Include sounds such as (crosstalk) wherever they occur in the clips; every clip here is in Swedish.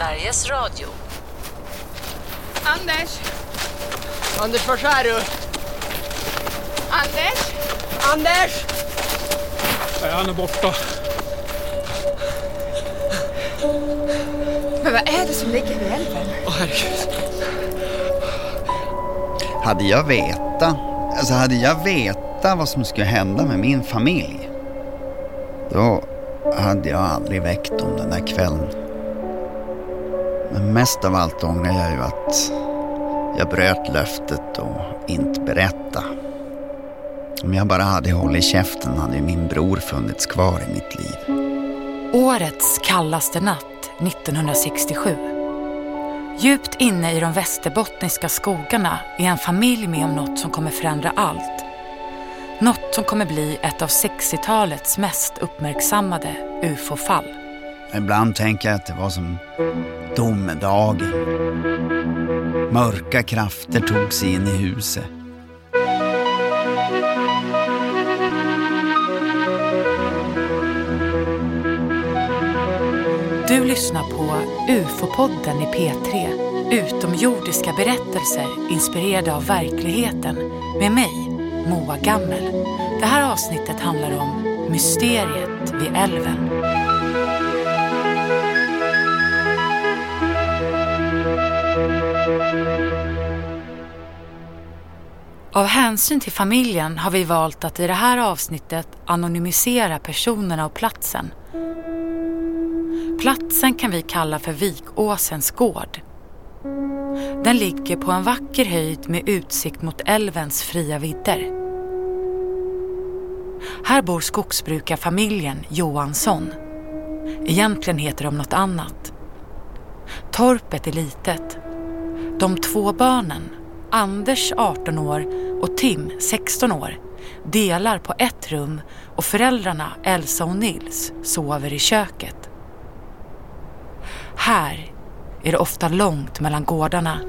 Sveriges Radio. Anders! Anders, var är du? Anders! Anders! Nej, han är borta. Men vad är det som ligger vid älven? Åh herregud. Hade jag vetat, alltså hade jag vetat vad som skulle hända med min familj, då hade jag aldrig väckt dem den där kvällen. Men mest av allt ångrar jag ju att jag bröt löftet och inte berätta. Om jag bara hade hållit käften hade ju min bror funnits kvar i mitt liv. Årets kallaste natt 1967. Djupt inne i de västerbottniska skogarna är en familj med om något som kommer förändra allt. Något som kommer bli ett av 60-talets mest uppmärksammade ufo-fall. Ibland tänker jag att det var som domedagen. Mörka krafter tog sig in i huset. Du lyssnar på UFO-podden i P3. Utomjordiska berättelser inspirerade av verkligheten med mig, Moa Gammel. Det här avsnittet handlar om mysteriet vid älven. Av hänsyn till familjen har vi valt att i det här avsnittet anonymisera personerna och platsen. Platsen kan vi kalla för Vikåsens gård. Den ligger på en vacker höjd med utsikt mot älvens fria vidder. Här bor skogsbrukarfamiljen Johansson. Egentligen heter de något annat. Torpet är litet. De två barnen, Anders 18 år och Tim 16 år, delar på ett rum och föräldrarna Elsa och Nils sover i köket. Här är det ofta långt mellan gårdarna.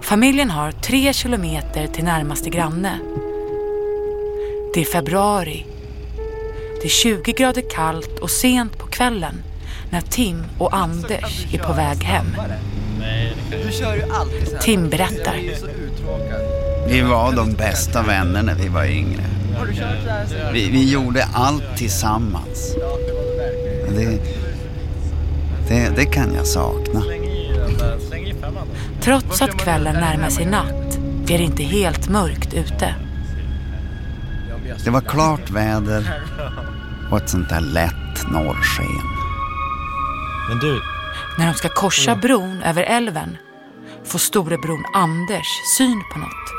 Familjen har tre kilometer till närmaste granne. Det är februari. Det är 20 grader kallt och sent på kvällen när Tim och Anders är på väg hem. Du kör ju alltid så här. Tim berättar. Vi var de bästa vänner när vi var yngre. Vi, vi gjorde allt tillsammans. Det, det, det kan jag sakna. Trots att kvällen närmar sig natt är det inte helt mörkt ute. Det var klart väder (laughs) och ett sånt där lätt norrsken. Men du, När de ska korsa bron över älven får storebror Anders syn på något.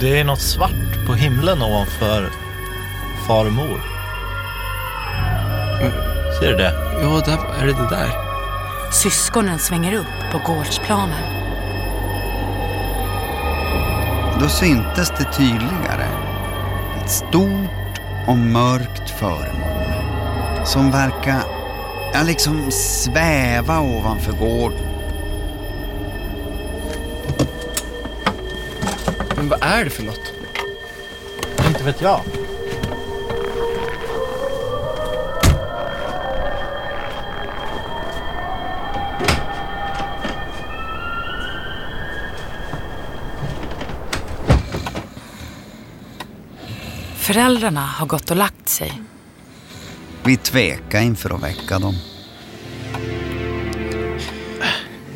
det är något svart på himlen ovanför far och mor. Ser du det? Ja, där är det det där. Syskonen svänger upp på gårdsplanen. Då syntes det tydligare. Ett stort och mörkt föremål. Som verkar ja, liksom sväva ovanför gården. Men vad är det för något? Inte vet jag. Föräldrarna har gått och lagt sig. Vi tvekade inför att väcka dem.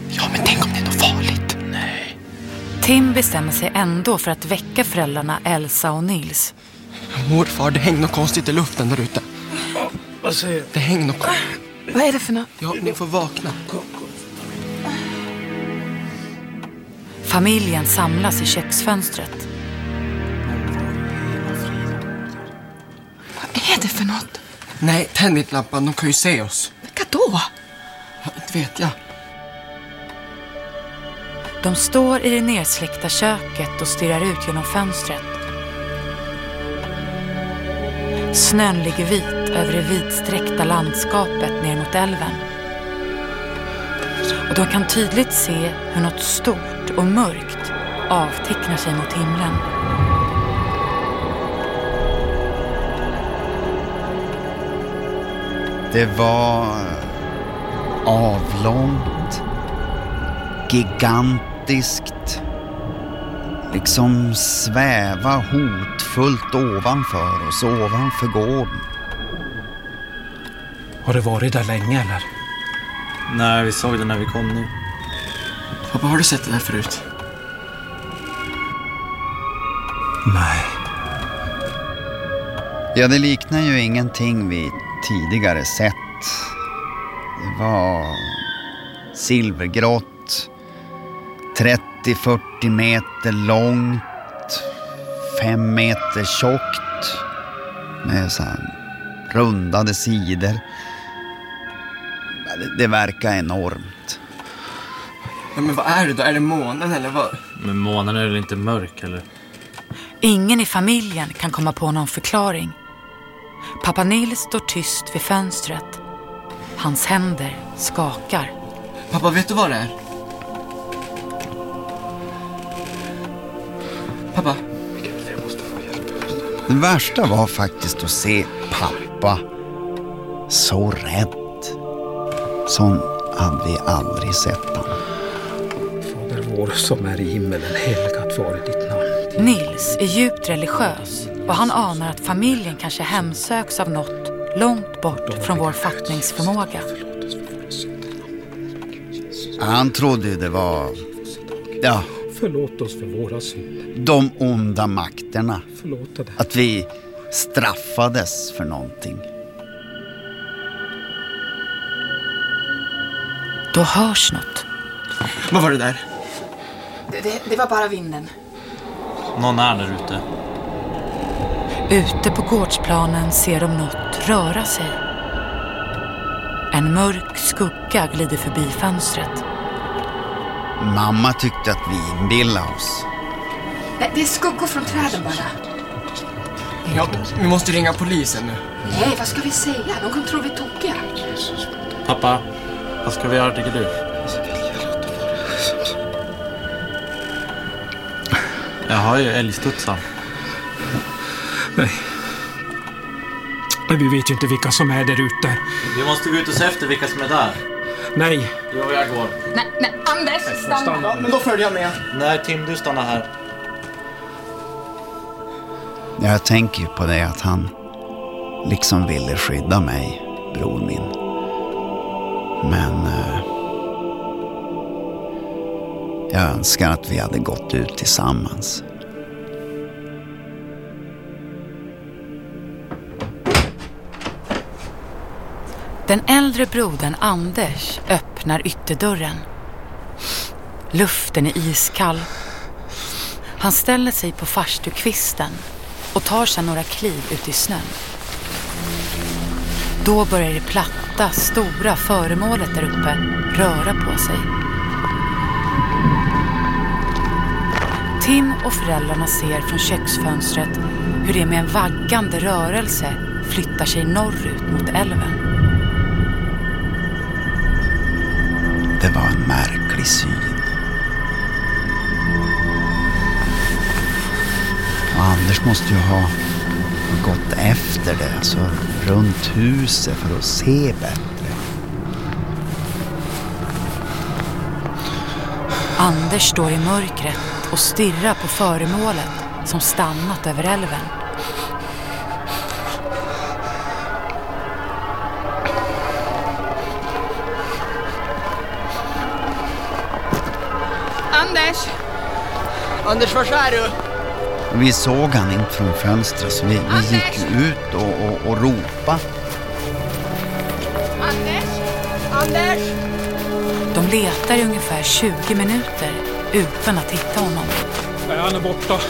Ja, men tänk om det är något farligt? Nej. Tim bestämmer sig ändå för att väcka föräldrarna Elsa och Nils. Morfar, det hänger något konstigt i luften där ute. Vad säger du? Det hänger något konstigt. Vad är det för något? Ja, ni får vakna. Familjen samlas i köksfönstret. Nej, tänd inte lampan. De kan ju se oss. Vilka då? Ja, inte vet jag. De står i det nersläckta köket och stirrar ut genom fönstret. Snön ligger vit över det vidsträckta landskapet ner mot älven. Och de kan tydligt se hur något stort och mörkt avtecknar sig mot himlen. Det var avlångt, gigantiskt, liksom sväva hotfullt ovanför oss, ovanför gården. Har du varit där länge eller? Nej, vi såg det när vi kom nu. Pappa, har du sett det där förut? Nej. Ja, det liknar ju ingenting vi tidigare sett. Det var silvergrått, 30-40 meter långt, 5 meter tjockt med så här rundade sidor. Det, det verkar enormt. Ja, men vad är det då? Är det månen eller vad? Men månen är väl inte mörk eller? Ingen i familjen kan komma på någon förklaring. Pappa Nils står tyst vid fönstret. Hans händer skakar. Pappa, vet du vad det är? Pappa, Det värsta var faktiskt att se pappa så rädd. Sån hade vi aldrig sett honom. Fader vår som är i himmelen, helgat vare ditt namn. Nils är djupt religiös och han anar att familjen kanske hemsöks av något långt bort från vår fattningsförmåga. Han trodde ju det var, ja, Förlåt oss för våra synder. de onda makterna. Att vi straffades för någonting. Då hörs något. vad var det där? Det, det, det var bara vinden. Någon är där ute. Ute på gårdsplanen ser de något röra sig. En mörk skugga glider förbi fönstret. Mamma tyckte att vi inbillade oss. Nej, det är skuggor från träden bara. Ja, vi måste ringa polisen nu. Nej, vad ska vi säga? De kommer tro vi är tokiga. Pappa, vad ska vi göra tycker du? Jag har ju älgstudsar. Nej. Men vi vet ju inte vilka som är där ute. Vi måste gå ut och se efter vilka som är där. Nej. Jo, jag går. Nej, nej, Anders, stanna. Ja, men då följer jag med. Nej, Tim, du stannar här. Jag tänker ju på det att han liksom ville skydda mig, bror min. Men eh, jag önskar att vi hade gått ut tillsammans. Den äldre brodern Anders öppnar ytterdörren. Luften är iskall. Han ställer sig på farstukvisten och tar sig några kliv ut i snön. Då börjar det platta, stora föremålet där uppe röra på sig. Tim och föräldrarna ser från köksfönstret hur det med en vaggande rörelse flyttar sig norrut mot älven. Det var en märklig syn. Och Anders måste ju ha gått efter det, alltså runt huset för att se bättre. Anders står i mörkret och stirrar på föremålet som stannat över älven. Anders, var är du? Vi såg han inte från fönstret så vi, vi gick ut och, och, och ropade. Anders! Anders! De letar i ungefär 20 minuter utan att hitta honom. Nej, han är borta.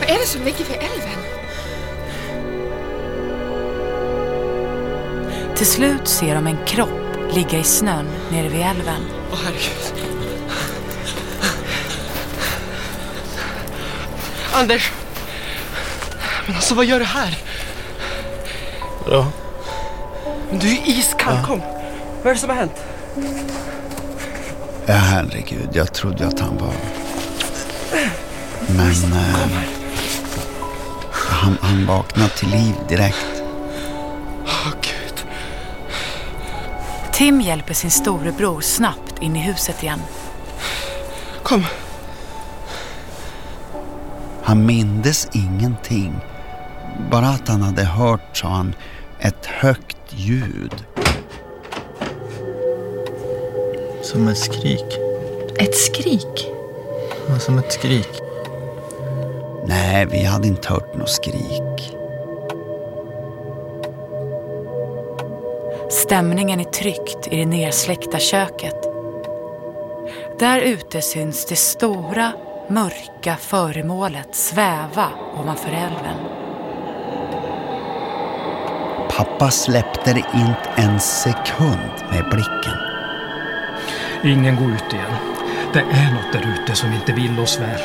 Vad är det som ligger vid älven? Till slut ser de en kropp ligga i snön nere vid älven. Åh, herregud. Anders! Men alltså, vad gör du här? Ja. Men du är ju iskall, kom. Vad är det som har hänt? Ja, herregud, jag trodde att han var... Men... Eh, han, han vaknade till liv direkt. Åh, Gud. Tim hjälper sin storebror snabbt in i huset igen. Kom. Han mindes ingenting. Bara att han hade hört, sa han, ett högt ljud. Som ett skrik. Ett skrik. Ja, som ett skrik. Nej, vi hade inte hört något skrik. Stämningen är tryckt i det nersläckta köket. Där ute syns det stora, mörka föremålet sväva ovanför älven. Pappa släppte det inte en sekund med blicken. Ingen går ut igen. Det är något där ute som inte vill oss väl.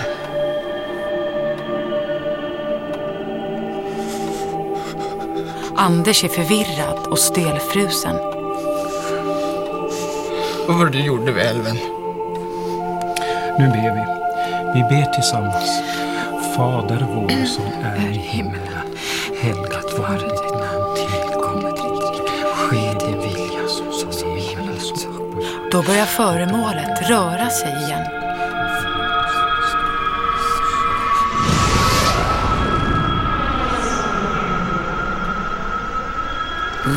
Anders är förvirrad och stelfrusen. Vad var det du gjorde vid älven? Nu ber vi. Vi ber tillsammans. Fader vår som är i himlen. Helgat vare ditt namn. Tillkommer ditt rike. Ske din vilja så som i himlen så på Då börjar föremålet röra sig igen.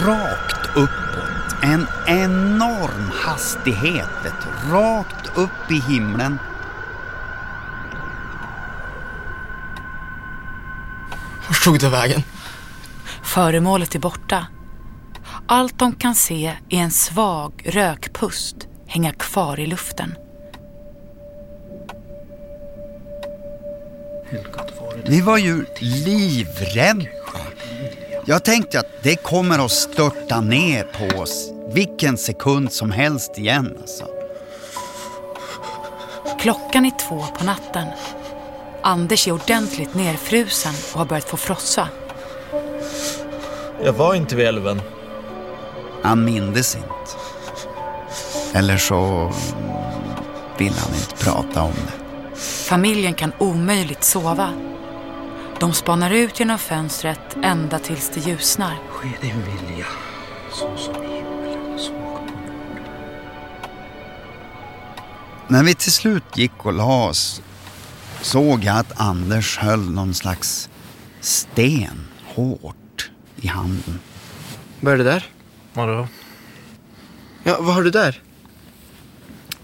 Rakt uppåt. En enorm hastighet. Rakt upp i himlen. Vart tog det vägen? Föremålet är borta. Allt de kan se är en svag rökpust hänga kvar i luften. Vi var ju livrädda. Jag tänkte att det kommer att störta ner på oss vilken sekund som helst igen. Alltså. Klockan är två på natten. Anders är ordentligt nerfrusen och har börjat få frossa. Jag var inte vid älven. Han mindes inte. Eller så vill han inte prata om det. Familjen kan omöjligt sova. De spanar ut genom fönstret ända tills det ljusnar. Ske din vilja så som i himlen så på jorden. När vi till slut gick och la oss såg jag att Anders höll någon slags sten hårt i handen. Vad är det där? Vadå? Ja, vad har du där?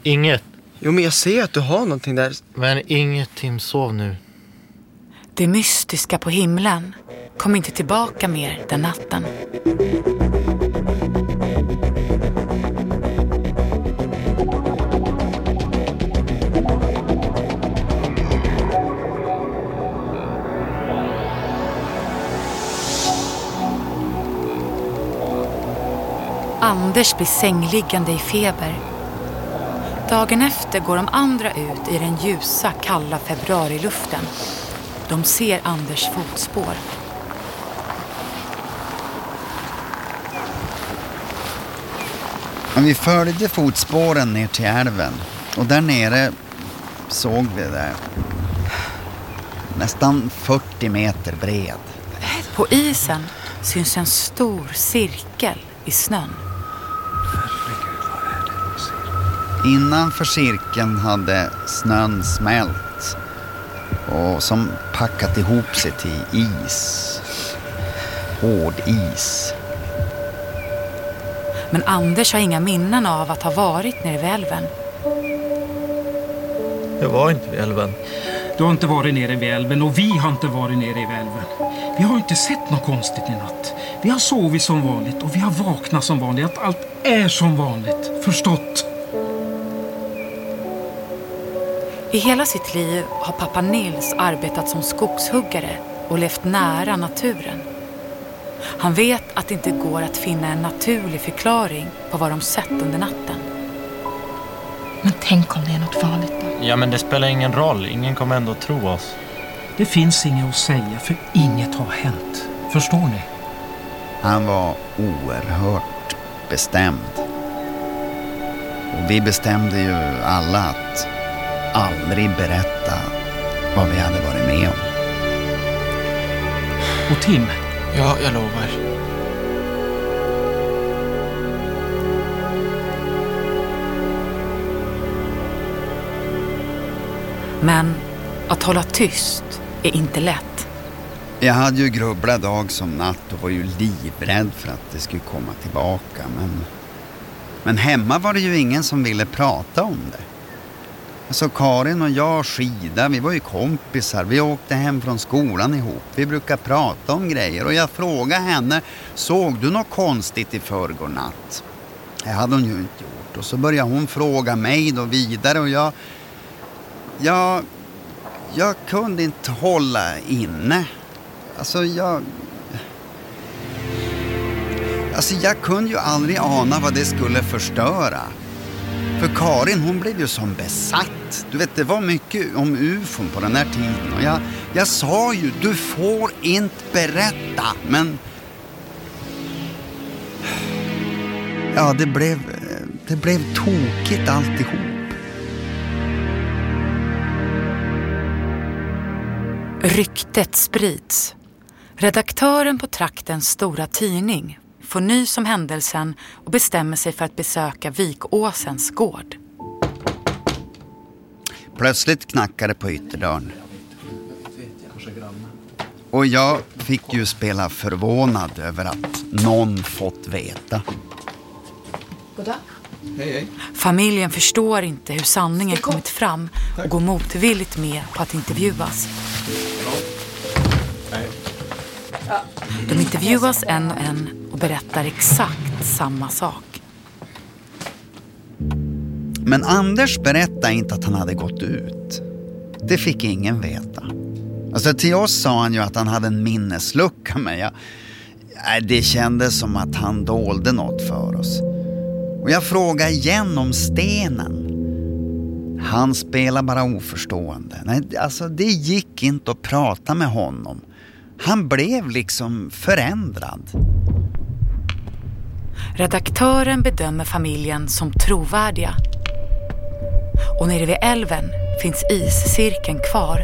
Inget. Jo, men jag ser att du har någonting där. Men inget Tim, sov nu. Det mystiska på himlen kom inte tillbaka mer den natten. Anders blir sängliggande i feber. Dagen efter går de andra ut i den ljusa, kalla februariluften. De ser Anders fotspår. Men vi följde fotspåren ner till älven och där nere såg vi det. Nästan 40 meter bred. På isen syns en stor cirkel i snön. Innanför cirkeln hade snön smält och som packat ihop sig till is. Hård is. Men Anders har inga minnen av att ha varit nere vid älven. Jag var inte vid älven. Du har inte varit nere vid älven och vi har inte varit nere vid älven. Vi har inte sett något konstigt i natt. Vi har sovit som vanligt och vi har vaknat som vanligt. Att allt är som vanligt. Förstått? I hela sitt liv har pappa Nils arbetat som skogshuggare och levt nära naturen. Han vet att det inte går att finna en naturlig förklaring på vad de sett under natten. Men tänk om det är något farligt då? Ja, men det spelar ingen roll. Ingen kommer ändå tro oss. Det finns inget att säga för inget har hänt. Förstår ni? Han var oerhört bestämd. Och vi bestämde ju alla att aldrig berätta vad vi hade varit med om. Och Tim? Ja, jag lovar. Men att hålla tyst är inte lätt. Jag hade ju grubblat dag som natt och var ju livrädd för att det skulle komma tillbaka. Men, men hemma var det ju ingen som ville prata om det. Alltså Karin och jag skida, vi var ju kompisar. Vi åkte hem från skolan ihop. Vi brukar prata om grejer och jag frågade henne, såg du något konstigt i förrgår natt? Det hade hon ju inte gjort. Och så började hon fråga mig då vidare och jag... Jag... Jag kunde inte hålla inne. Alltså jag... Alltså jag kunde ju aldrig ana vad det skulle förstöra. För Karin hon blev ju som besatt. Du vet det var mycket om ufon på den här tiden. Och jag, jag sa ju du får inte berätta. Men... Ja det blev, det blev tokigt alltihop. Ryktet sprids. Redaktören på traktens stora tidning får nys om händelsen och bestämmer sig för att besöka Vikåsens gård. Plötsligt knackade på ytterdörren. Och jag fick ju spela förvånad över att någon fått veta. Familjen förstår inte hur sanningen kommit fram och går motvilligt med på att intervjuas. De intervjuas en och en och berättar exakt samma sak. Men Anders berättade inte att han hade gått ut. Det fick ingen veta. Alltså till oss sa han ju att han hade en minneslucka men jag, det kändes som att han dolde något för oss. Och jag frågade igen om stenen. Han spelade bara oförstående. Nej, alltså det gick inte att prata med honom. Han blev liksom förändrad. Redaktören bedömer familjen som trovärdiga. Och nere vid älven finns iscirkeln kvar.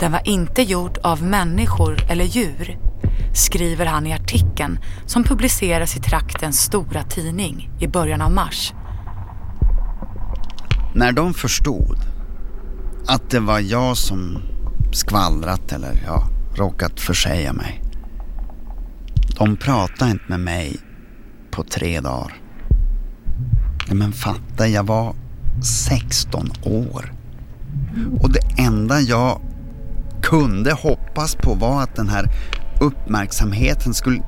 Den var inte gjord av människor eller djur, skriver han i artikeln som publiceras i traktens stora tidning i början av mars. När de förstod att det var jag som skvallrat eller ja, råkat försäga mig. De pratade inte med mig på tre dagar. Men fatta, jag var 16 år. Och det enda jag kunde hoppas på var att den här uppmärksamheten skulle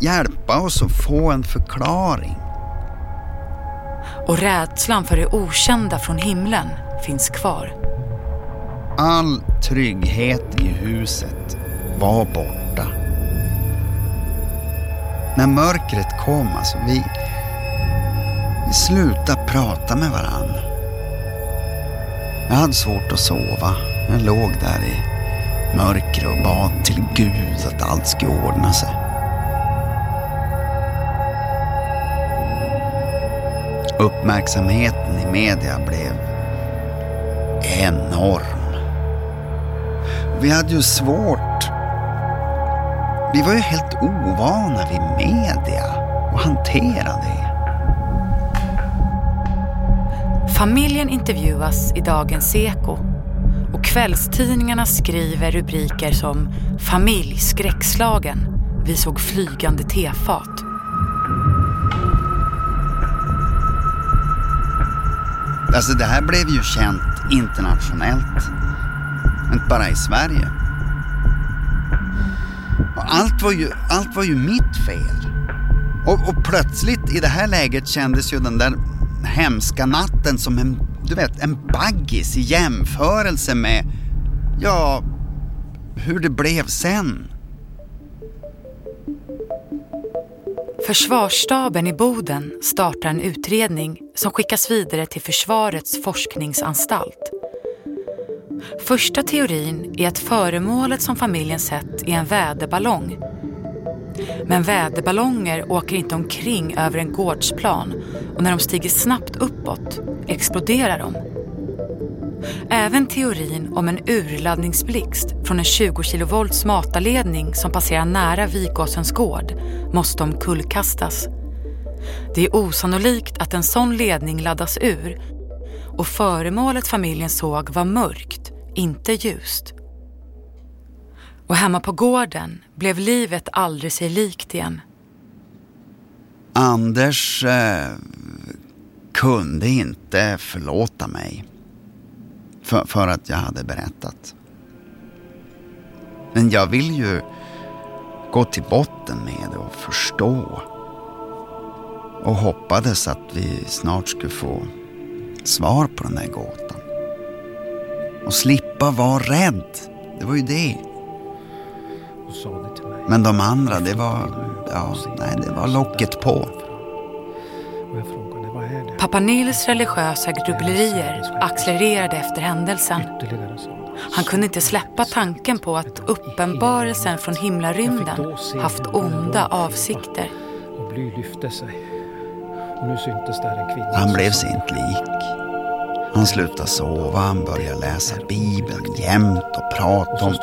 hjälpa oss att få en förklaring. Och rädslan för det okända från himlen finns kvar. All trygghet i huset var borta. När mörkret kom, alltså vi, vi slutade prata med varann. Jag hade svårt att sova. Jag låg där i mörker och bad till Gud att allt skulle ordna sig. Uppmärksamheten i media blev enorm. Vi hade ju svårt. Vi var ju helt ovana vid media och hantera det. Familjen intervjuas i Dagens Eko och kvällstidningarna skriver rubriker som Familj skräckslagen. Vi såg flygande tefat. Alltså det här blev ju känt internationellt. Inte bara i Sverige. Allt, var ju, allt var ju mitt fel. Och, och plötsligt i det här läget kändes ju den där hemska natten som en, du vet, en baggis i jämförelse med, ja, hur det blev sen. Försvarsstaben i Boden startar en utredning som skickas vidare till Försvarets forskningsanstalt. Första teorin är att föremålet som familjen sett är en väderballong. Men väderballonger åker inte omkring över en gårdsplan och när de stiger snabbt uppåt exploderar de. Även teorin om en urladdningsblixt från en 20 kilovolts matarledning som passerar nära Vikåsens gård måste omkullkastas. Det är osannolikt att en sån ledning laddas ur och föremålet familjen såg var mörkt, inte ljust. Och hemma på gården blev livet aldrig sig likt igen. Anders eh, kunde inte förlåta mig för, för att jag hade berättat. Men jag vill ju gå till botten med det och förstå. Och hoppades att vi snart skulle få svar på den där gåtan. Och slippa vara rädd. Det var ju det. Men de andra, det var... Ja, nej, det var locket på. Och jag frågade, vad är det? Pappa Nils religiösa grubblerier accelererade efter händelsen. Han kunde inte släppa tanken på att uppenbarelsen från himlarymden haft onda avsikter. Han blev sig inte lik. Han slutade sova, han började läsa Bibeln jämt och prata om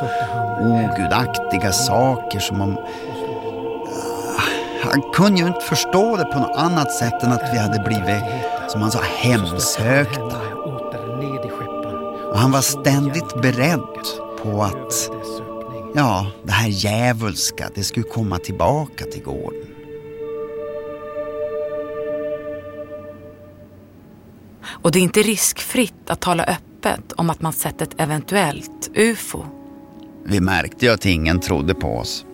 ogudaktiga saker som om... Ah, han kunde ju inte förstå det på något annat sätt än att vi hade blivit, som han sa, hemsökta. Och han var ständigt beredd på att, ja, det här djävulska, det skulle komma tillbaka till gården. Och det är inte riskfritt att tala öppet om att man sett ett eventuellt UFO. Vi märkte ju att ingen trodde på oss.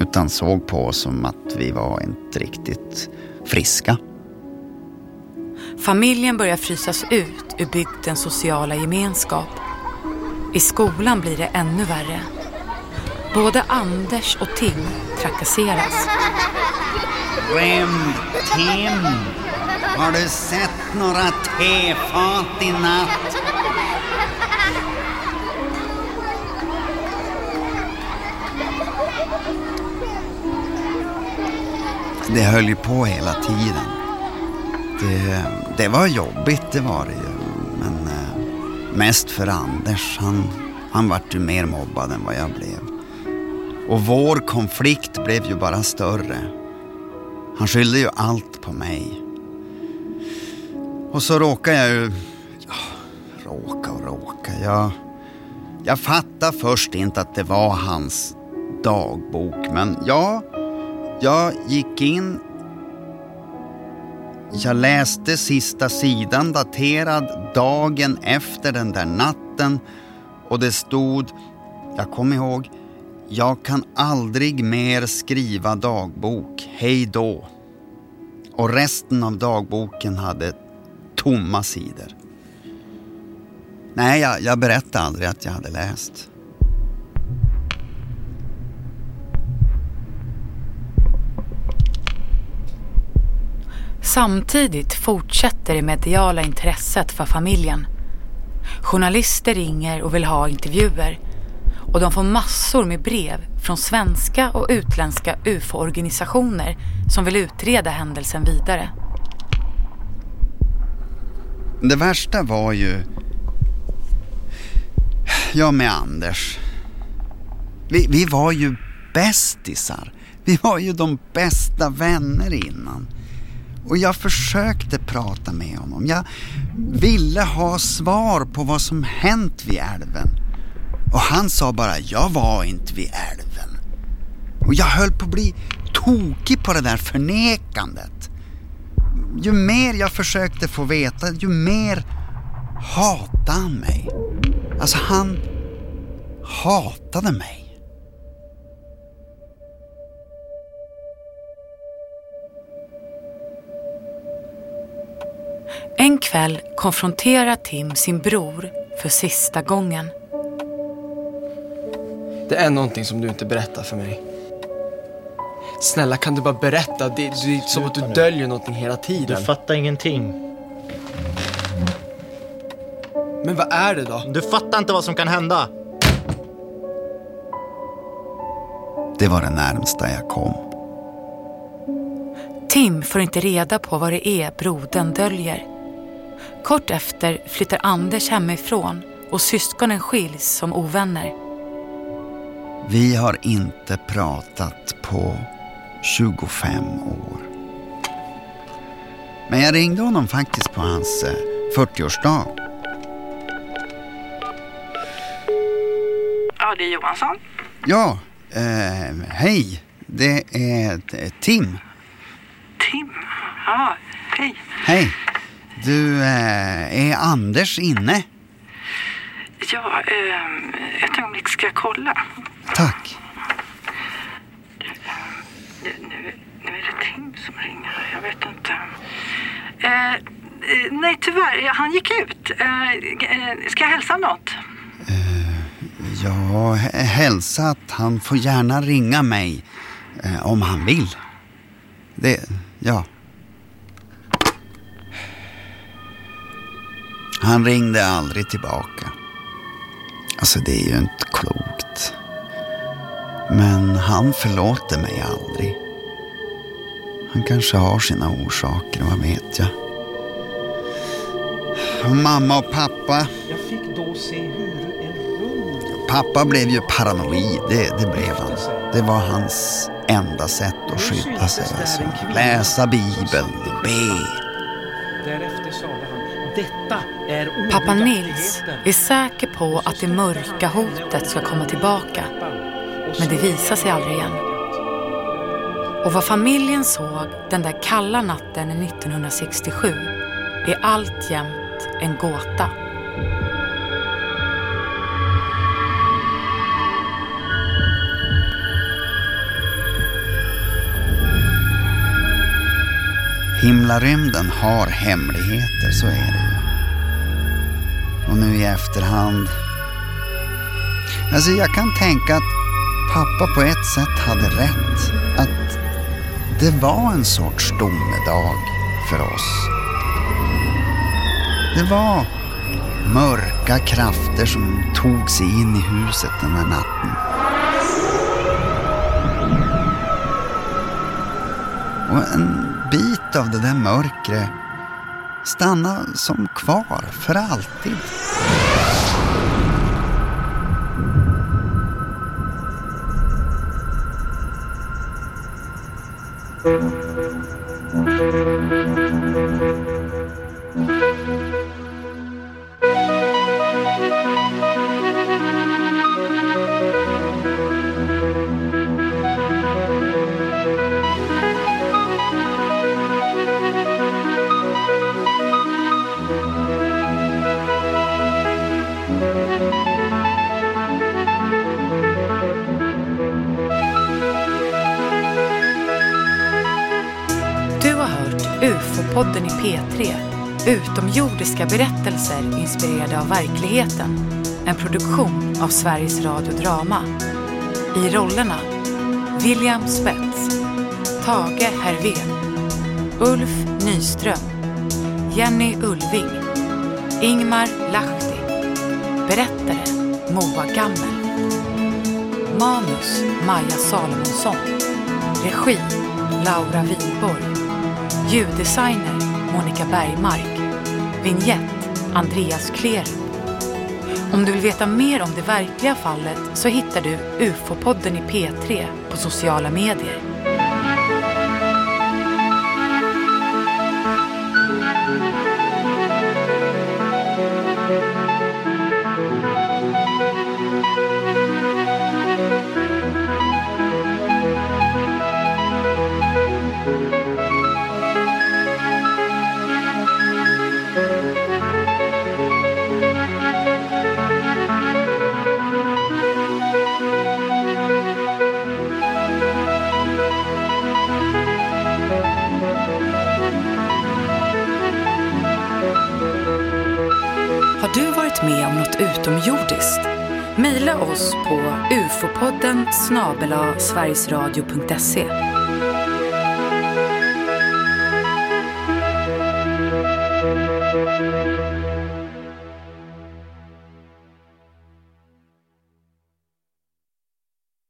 Utan såg på oss som att vi var inte riktigt friska. Familjen börjar frysas ut ur bygdens sociala gemenskap. I skolan blir det ännu värre. Både Anders och Tim trakasseras. Rem, Tim, har du sett några tefat i natt? Det höll ju på hela tiden. Det, det var jobbigt, det var det ju. Men eh, mest för Anders. Han, han vart ju mer mobbad än vad jag blev. Och vår konflikt blev ju bara större. Han skyllde ju allt på mig. Och så råkade jag ju... Ja, råka och råka. Jag, jag fattade först inte att det var hans dagbok. Men ja, jag gick in. Jag läste sista sidan daterad dagen efter den där natten. Och det stod, jag kommer ihåg, jag kan aldrig mer skriva dagbok. Hej då. Och resten av dagboken hade tomma sidor. Nej, jag, jag berättade aldrig att jag hade läst. Samtidigt fortsätter det mediala intresset för familjen. Journalister ringer och vill ha intervjuer. Och de får massor med brev från svenska och utländska UFO-organisationer som vill utreda händelsen vidare. Det värsta var ju... Jag med Anders. Vi, vi var ju bästisar. Vi var ju de bästa vänner innan. Och jag försökte prata med honom. Jag ville ha svar på vad som hänt vid älven. Och han sa bara, jag var inte vid älven. Och jag höll på att bli tokig på det där förnekandet. Ju mer jag försökte få veta, ju mer hatade han mig. Alltså han hatade mig. En kväll konfronterar Tim sin bror för sista gången. Det är någonting som du inte berättar för mig. Snälla kan du bara berätta? Det, det är som att du döljer någonting hela Du tiden. fattar ingenting. Men vad är det då? Du fattar inte vad som kan hända. Det var det närmsta jag kom. Tim får inte reda på vad det är brodern döljer. Kort efter flyttar Anders hemifrån och syskonen skiljs som ovänner. Vi har inte pratat på 25 år. Men jag ringde honom faktiskt på hans eh, 40-årsdag. Ja, det är Johansson. Ja, eh, hej. Det är eh, Tim. Tim. Ja, hej. Hej. Du, eh, är Anders inne? Ja, eh, ett ögonblick ska jag kolla. Tack. Nu, nu, nu är det Tim som ringer. Jag vet inte. Eh, eh, nej, tyvärr. Han gick ut. Eh, eh, ska jag hälsa något? Eh, ja, hälsa att han får gärna ringa mig eh, om han vill. Det, ja. Han ringde aldrig tillbaka. Alltså det är ju inte klokt. Men han förlåter mig aldrig. Han kanske har sina orsaker, vad vet jag. Och mamma och pappa, Jag fick då se hur en rund Pappa blev ju paranoid, det, det blev han. Det var hans enda sätt att skydda sig. Alltså. Läsa Bibeln, be. Därefter sade han, detta är Pappa Nils är säker på att det mörka hotet ska komma tillbaka. Men det visar sig aldrig igen. Och vad familjen såg den där kalla natten 1967 är alltjämt en gåta. Himlarymden har hemligheter, så är det ju. Och nu i efterhand... Alltså jag kan tänka att pappa på ett sätt hade rätt. Att det var en sorts domedag för oss. Det var mörka krafter som tog sig in i huset den här natten. Och en bit av det där mörkret stannade som kvar för alltid. Du Podden i P3. Utomjordiska berättelser inspirerade av verkligheten. En produktion av Sveriges Radio Drama. I rollerna William Spets, Tage Hervé, Ulf Nyström, Jenny Ulving, Ingmar Lahti, Berättare Moa Gammel, Manus Maja Salomonsson, Regi Laura Wiborg, Ljuddesigner Monica Bergmark, Vignett Andreas Klerup. Om du vill veta mer om det verkliga fallet så hittar du UFO-podden i P3 på sociala medier. Ufopodden snabel-a sverigesradio.se